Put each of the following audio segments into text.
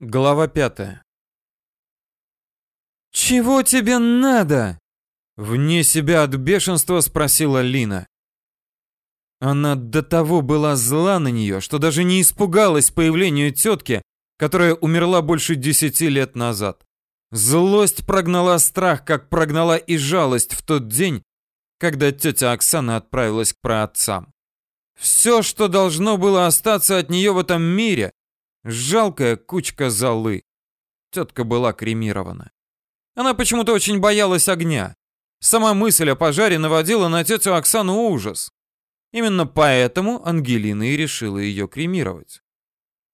Глава пятая. «Чего тебе надо?» Вне себя от бешенства спросила Лина. Она до того была зла на нее, что даже не испугалась появлению тетки, которая умерла больше десяти лет назад. Злость прогнала страх, как прогнала и жалость в тот день, когда тетя Оксана отправилась к праотцам. Все, что должно было остаться от нее в этом мире, Жалкая кучка золы. Тетка была кремирована. Она почему-то очень боялась огня. Сама мысль о пожаре наводила на тетю Оксану ужас. Именно поэтому Ангелина и решила ее кремировать.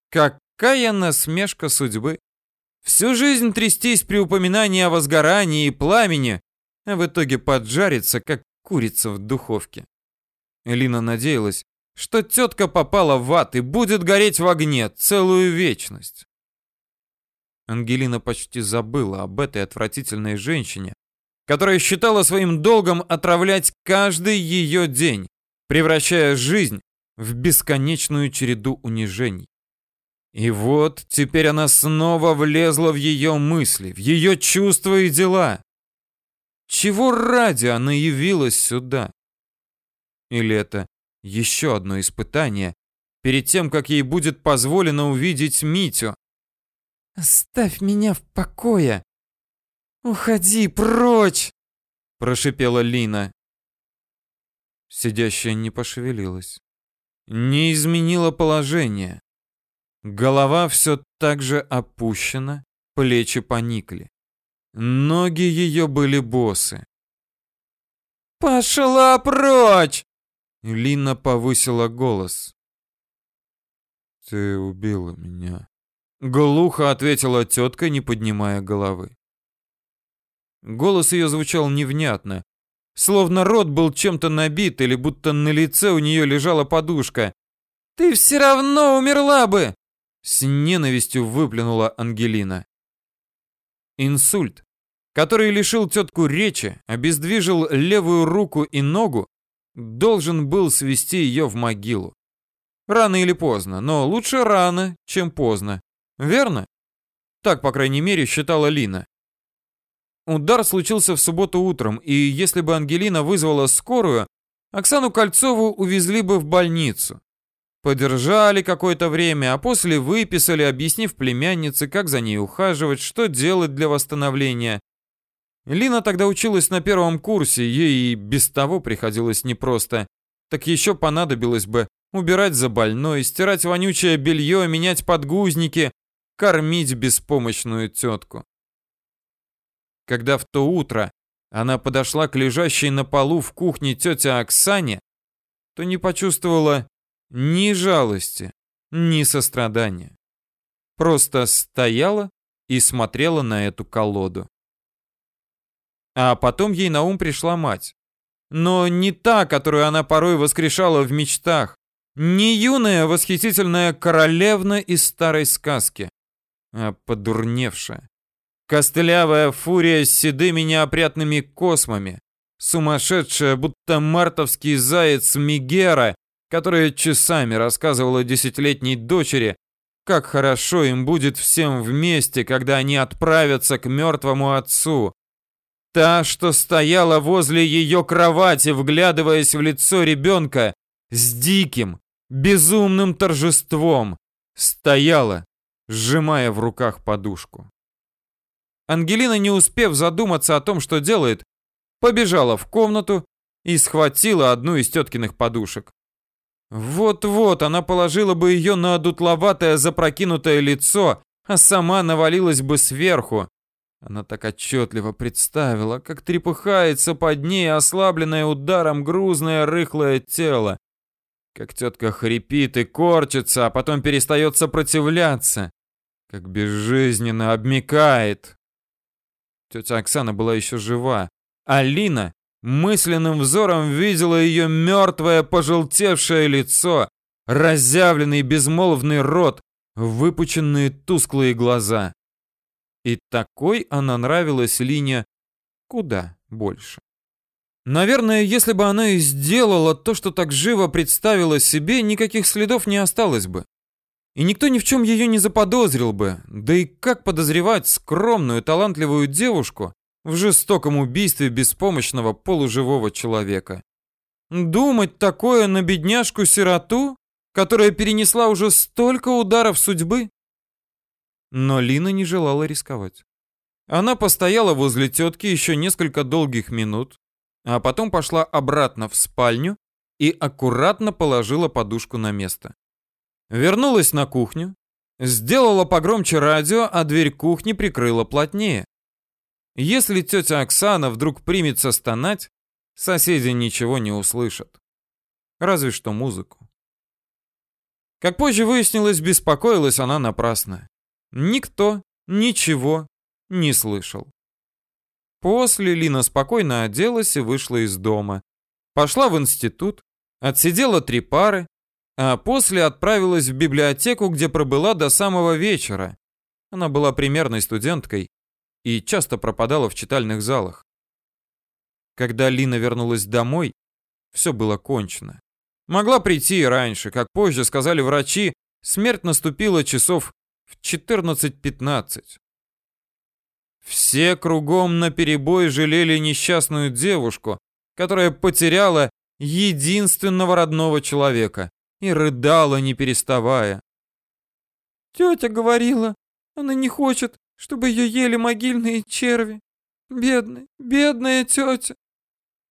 Какая насмешка судьбы. Всю жизнь трястись при упоминании о возгорании и пламени, а в итоге поджариться, как курица в духовке. Лина надеялась, что тетка попала в ад и будет гореть в огне целую вечность. Ангелина почти забыла об этой отвратительной женщине, которая считала своим долгом отравлять каждый ее день, превращая жизнь в бесконечную череду унижений. И вот теперь она снова влезла в ее мысли, в ее чувства и дела. Чего ради она явилась сюда? Или это еще одно испытание перед тем, как ей будет позволено увидеть Митю. «Оставь меня в покое! Уходи прочь!» – прошипела Лина. Сидящая не пошевелилась, не изменила положение. Голова все так же опущена, плечи поникли. Ноги ее были босы. «Пошла прочь!» Лина повысила голос. «Ты убила меня», — глухо ответила тетка, не поднимая головы. Голос ее звучал невнятно, словно рот был чем-то набит или будто на лице у нее лежала подушка. «Ты все равно умерла бы!» — с ненавистью выплюнула Ангелина. Инсульт, который лишил тетку речи, обездвижил левую руку и ногу, должен был свести ее в могилу. Рано или поздно, но лучше рано, чем поздно. Верно? Так, по крайней мере, считала Лина. Удар случился в субботу утром, и если бы Ангелина вызвала скорую, Оксану Кольцову увезли бы в больницу. Подержали какое-то время, а после выписали, объяснив племяннице, как за ней ухаживать, что делать для восстановления. Лина тогда училась на первом курсе, ей и без того приходилось непросто. Так еще понадобилось бы убирать за больной, стирать вонючее белье, менять подгузники, кормить беспомощную тетку. Когда в то утро она подошла к лежащей на полу в кухне тете Оксане, то не почувствовала ни жалости, ни сострадания. Просто стояла и смотрела на эту колоду. А потом ей на ум пришла мать. Но не та, которую она порой воскрешала в мечтах. Не юная восхитительная королевна из старой сказки, а подурневшая. Костлявая фурия с седыми неопрятными космами. Сумасшедшая, будто мартовский заяц Мигера, которая часами рассказывала десятилетней дочери, как хорошо им будет всем вместе, когда они отправятся к мертвому отцу, Та, что стояла возле ее кровати, вглядываясь в лицо ребенка, с диким, безумным торжеством, стояла, сжимая в руках подушку. Ангелина, не успев задуматься о том, что делает, побежала в комнату и схватила одну из теткиных подушек. Вот-вот она положила бы ее на дутловатое запрокинутое лицо, а сама навалилась бы сверху, она так отчетливо представила, как трепыхается под ней ослабленное ударом грузное рыхлое тело. Как тетка хрипит и корчится, а потом перестает сопротивляться. Как безжизненно обмикает. Тетя Оксана была еще жива. Алина мысленным взором видела ее мертвое пожелтевшее лицо, разъявленный безмолвный рот, выпученные тусклые глаза. И такой она нравилась Лине куда больше. Наверное, если бы она и сделала то, что так живо представила себе, никаких следов не осталось бы. И никто ни в чем ее не заподозрил бы. Да и как подозревать скромную, талантливую девушку в жестоком убийстве беспомощного полуживого человека? Думать такое на бедняжку-сироту, которая перенесла уже столько ударов судьбы? Но Лина не желала рисковать. Она постояла возле тетки еще несколько долгих минут, а потом пошла обратно в спальню и аккуратно положила подушку на место. Вернулась на кухню, сделала погромче радио, а дверь кухни прикрыла плотнее. Если тетя Оксана вдруг примется стонать, соседи ничего не услышат. Разве что музыку. Как позже выяснилось, беспокоилась она напрасно. Никто ничего не слышал. После Лина спокойно оделась и вышла из дома. Пошла в институт, отсидела три пары, а после отправилась в библиотеку, где пробыла до самого вечера. Она была примерной студенткой и часто пропадала в читальных залах. Когда Лина вернулась домой, все было кончено. Могла прийти и раньше, как позже сказали врачи, смерть наступила часов в 14.15. Все кругом наперебой жалели несчастную девушку, которая потеряла единственного родного человека и рыдала, не переставая. «Тетя говорила, она не хочет, чтобы ее ели могильные черви. Бедная, бедная тетя!»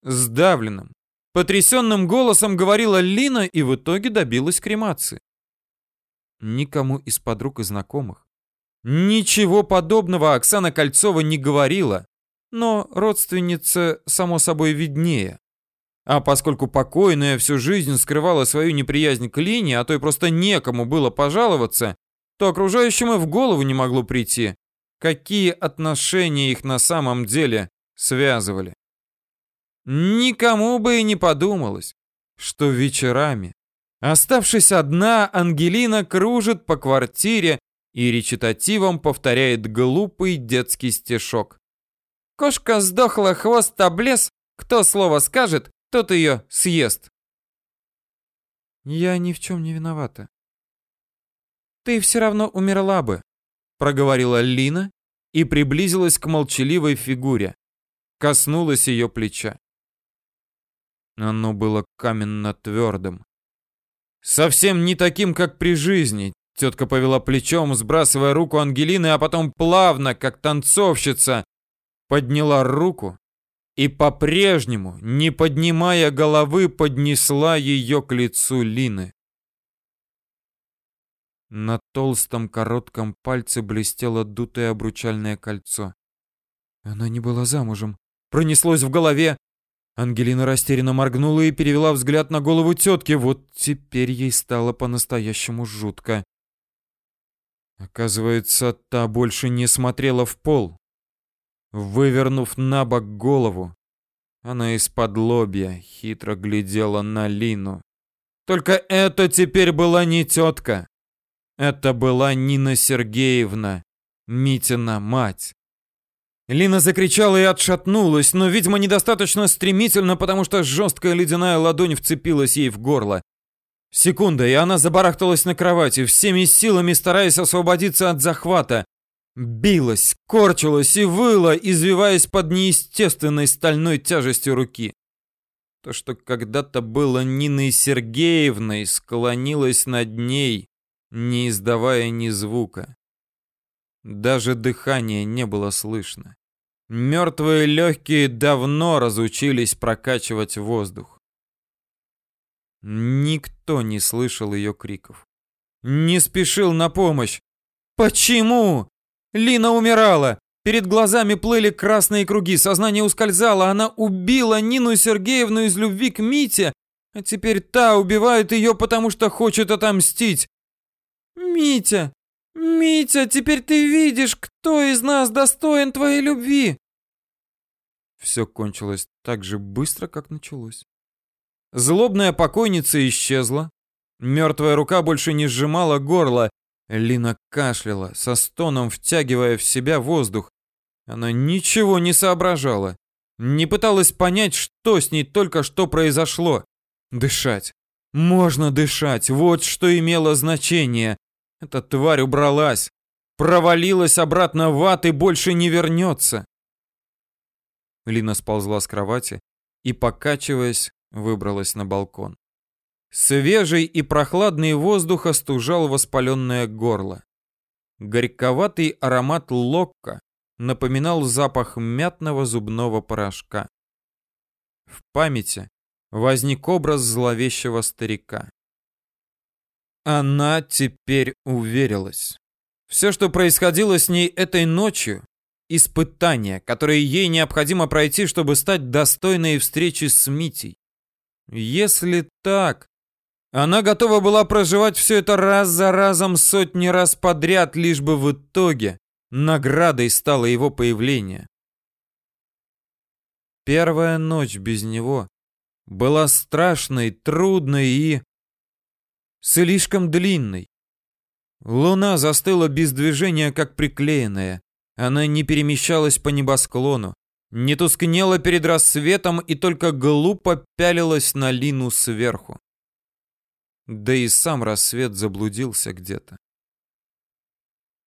Сдавленным, потрясенным голосом говорила Лина и в итоге добилась кремации. Никому из подруг и знакомых. Ничего подобного Оксана Кольцова не говорила, но родственница, само собой, виднее. А поскольку покойная всю жизнь скрывала свою неприязнь к Лине, а то и просто некому было пожаловаться, то окружающим и в голову не могло прийти, какие отношения их на самом деле связывали. Никому бы и не подумалось, что вечерами Оставшись одна, Ангелина кружит по квартире и речитативом повторяет глупый детский стишок. Кошка сдохла, хвост облез, кто слово скажет, тот ее съест. Я ни в чем не виновата. Ты все равно умерла бы, проговорила Лина и приблизилась к молчаливой фигуре. Коснулась ее плеча. Оно было каменно твердым. Совсем не таким, как при жизни. Тетка повела плечом, сбрасывая руку Ангелины, а потом плавно, как танцовщица, подняла руку и по-прежнему, не поднимая головы, поднесла ее к лицу Лины. На толстом коротком пальце блестело дутое обручальное кольцо. Она не была замужем. Пронеслось в голове, Ангелина растерянно моргнула и перевела взгляд на голову тетки. Вот теперь ей стало по-настоящему жутко. Оказывается, та больше не смотрела в пол. Вывернув на бок голову, она из-под лобья хитро глядела на Лину. Только это теперь была не тетка. Это была Нина Сергеевна, Митина мать. Лина закричала и отшатнулась, но, видимо, недостаточно стремительно, потому что жесткая ледяная ладонь вцепилась ей в горло. Секунда, и она забарахталась на кровати, всеми силами стараясь освободиться от захвата. Билась, корчилась и выла, извиваясь под неестественной стальной тяжестью руки. То, что когда-то было Ниной Сергеевной, склонилось над ней, не издавая ни звука. Даже дыхания не было слышно. Мертвые легкие давно разучились прокачивать воздух. Никто не слышал ее криков. Не спешил на помощь. Почему? Лина умирала. Перед глазами плыли красные круги, сознание ускользало, она убила Нину Сергеевну из любви к Мите, а теперь та убивает ее, потому что хочет отомстить. Митя, Митя, теперь ты видишь, кто из нас достоин твоей любви. Все кончилось так же быстро, как началось. Злобная покойница исчезла. Мертвая рука больше не сжимала горло. Лина кашляла, со стоном втягивая в себя воздух. Она ничего не соображала. Не пыталась понять, что с ней только что произошло. Дышать. Можно дышать. Вот что имело значение. Эта тварь убралась, провалилась обратно в ад и больше не вернется. Лина сползла с кровати и, покачиваясь, выбралась на балкон. Свежий и прохладный воздух остужал воспаленное горло. Горьковатый аромат локка напоминал запах мятного зубного порошка. В памяти возник образ зловещего старика. Она теперь уверилась. Все, что происходило с ней этой ночью, испытание, которое ей необходимо пройти, чтобы стать достойной встречи с Митей. Если так, она готова была проживать все это раз за разом сотни раз подряд, лишь бы в итоге наградой стало его появление. Первая ночь без него была страшной, трудной и слишком длинной. Луна застыла без движения, как приклеенная. Она не перемещалась по небосклону, не тускнела перед рассветом и только глупо пялилась на Лину сверху. Да и сам рассвет заблудился где-то.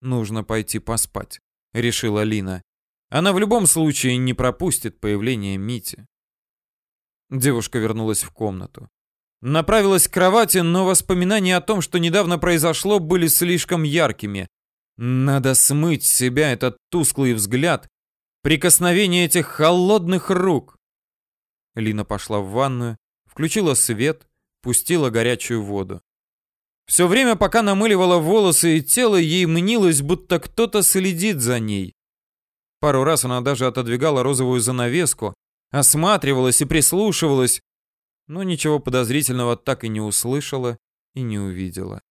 Нужно пойти поспать, решила Лина. Она в любом случае не пропустит появление Мити. Девушка вернулась в комнату. Направилась к кровати, но воспоминания о том, что недавно произошло, были слишком яркими. Надо смыть с себя этот тусклый взгляд, прикосновение этих холодных рук. Лина пошла в ванную, включила свет, пустила горячую воду. Все время, пока намыливала волосы и тело, ей мнилось, будто кто-то следит за ней. Пару раз она даже отодвигала розовую занавеску, осматривалась и прислушивалась, но ничего подозрительного так и не услышала и не увидела.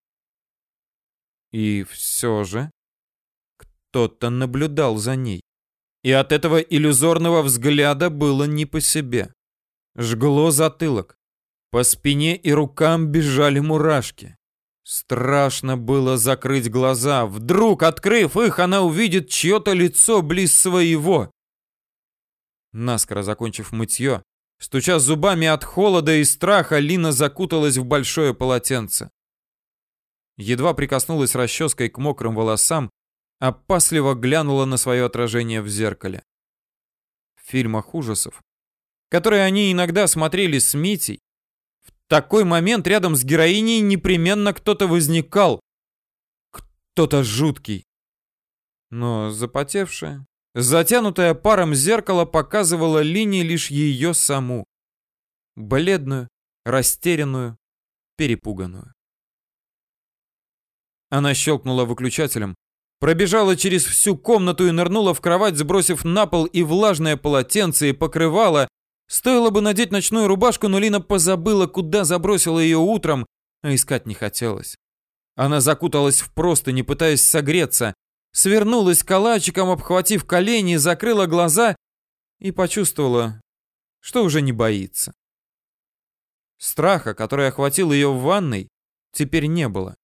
И все же кто-то наблюдал за ней. И от этого иллюзорного взгляда было не по себе. Жгло затылок. По спине и рукам бежали мурашки. Страшно было закрыть глаза. Вдруг, открыв их, она увидит чье-то лицо близ своего. Наскоро закончив мытье, стуча зубами от холода и страха, Лина закуталась в большое полотенце едва прикоснулась расческой к мокрым волосам, опасливо глянула на свое отражение в зеркале. В фильмах ужасов, которые они иногда смотрели с Митей, в такой момент рядом с героиней непременно кто-то возникал. Кто-то жуткий. Но запотевшее, затянутое паром зеркало показывало линии лишь ее саму. Бледную, растерянную, перепуганную. Она щелкнула выключателем, пробежала через всю комнату и нырнула в кровать, сбросив на пол и влажное полотенце, и покрывало. Стоило бы надеть ночную рубашку, но Лина позабыла, куда забросила ее утром, а искать не хотелось. Она закуталась в простыни, пытаясь согреться, свернулась калачиком, обхватив колени, закрыла глаза и почувствовала, что уже не боится. Страха, который охватил ее в ванной, теперь не было.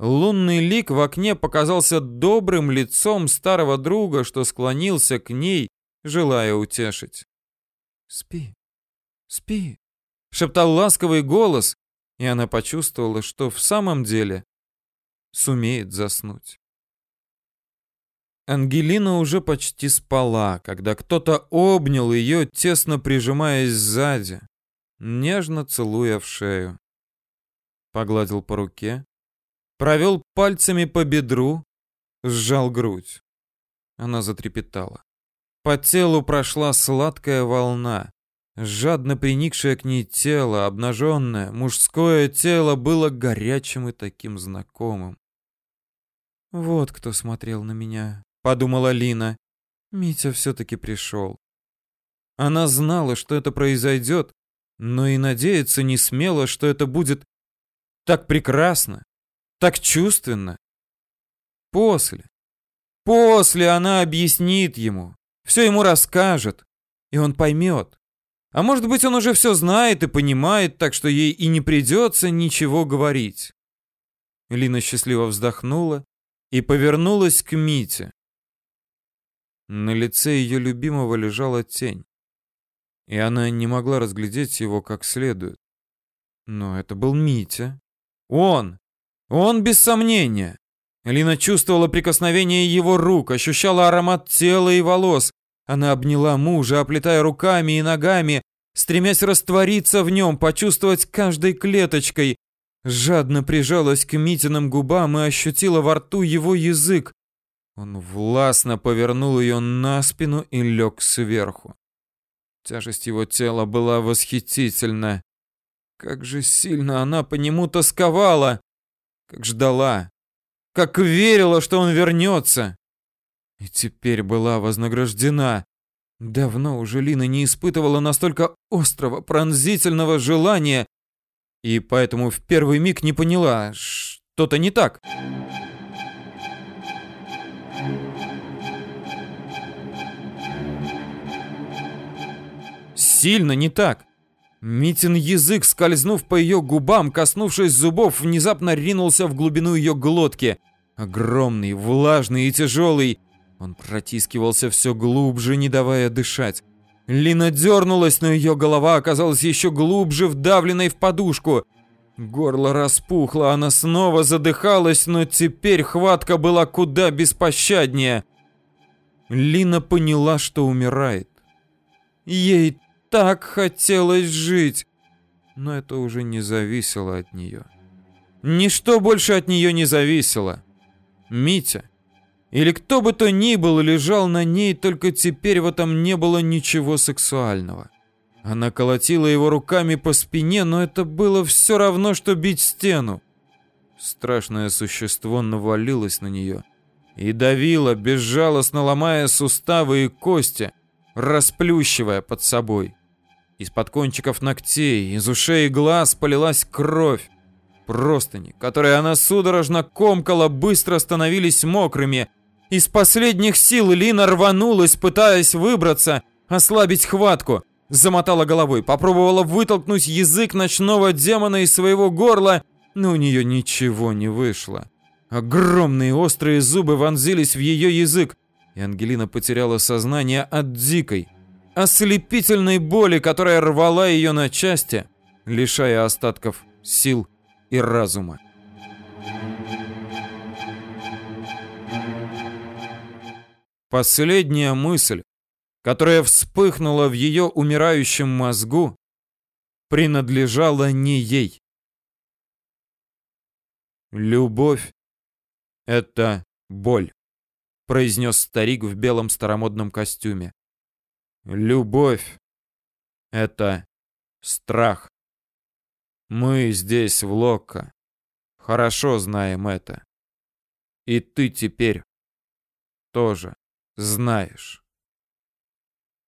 Лунный лик в окне показался добрым лицом старого друга, что склонился к ней, желая утешить. «Спи, спи», — шептал ласковый голос, и она почувствовала, что в самом деле сумеет заснуть. Ангелина уже почти спала, когда кто-то обнял ее, тесно прижимаясь сзади, нежно целуя в шею. Погладил по руке, Провел пальцами по бедру, сжал грудь. Она затрепетала. По телу прошла сладкая волна. Жадно приникшее к ней тело, обнаженное, мужское тело было горячим и таким знакомым. «Вот кто смотрел на меня», — подумала Лина. Митя все-таки пришел. Она знала, что это произойдет, но и надеяться не смела, что это будет так прекрасно, так чувственно. После. После она объяснит ему, все ему расскажет, и он поймет. А может быть, он уже все знает и понимает, так что ей и не придется ничего говорить. Лина счастливо вздохнула и повернулась к Мите. На лице ее любимого лежала тень, и она не могла разглядеть его как следует. Но это был Митя. Он, Он без сомнения. Лина чувствовала прикосновение его рук, ощущала аромат тела и волос. Она обняла мужа, оплетая руками и ногами, стремясь раствориться в нем, почувствовать каждой клеточкой. Жадно прижалась к Митиным губам и ощутила во рту его язык. Он властно повернул ее на спину и лег сверху. Тяжесть его тела была восхитительна. Как же сильно она по нему тосковала, как ждала, как верила, что он вернется. И теперь была вознаграждена. Давно уже Лина не испытывала настолько острого, пронзительного желания, и поэтому в первый миг не поняла, что-то не так. Сильно не так. Митин язык, скользнув по ее губам, коснувшись зубов, внезапно ринулся в глубину ее глотки. Огромный, влажный и тяжелый. Он протискивался все глубже, не давая дышать. Лина дернулась, но ее голова оказалась еще глубже вдавленной в подушку. Горло распухло, она снова задыхалась, но теперь хватка была куда беспощаднее. Лина поняла, что умирает. Ей так хотелось жить. Но это уже не зависело от нее. Ничто больше от нее не зависело. Митя или кто бы то ни был лежал на ней, только теперь в этом не было ничего сексуального. Она колотила его руками по спине, но это было все равно, что бить стену. Страшное существо навалилось на нее и давило, безжалостно ломая суставы и кости, расплющивая под собой. Из-под кончиков ногтей, из ушей и глаз полилась кровь. Простыни, которые она судорожно комкала, быстро становились мокрыми. Из последних сил Лина рванулась, пытаясь выбраться, ослабить хватку. Замотала головой, попробовала вытолкнуть язык ночного демона из своего горла, но у нее ничего не вышло. Огромные острые зубы вонзились в ее язык, и Ангелина потеряла сознание от дикой, ослепительной боли, которая рвала ее на части, лишая остатков сил и разума. Последняя мысль, которая вспыхнула в ее умирающем мозгу, принадлежала не ей. Любовь — это боль, произнес старик в белом старомодном костюме. Любовь — это страх. Мы здесь, в Локко, хорошо знаем это. И ты теперь тоже знаешь.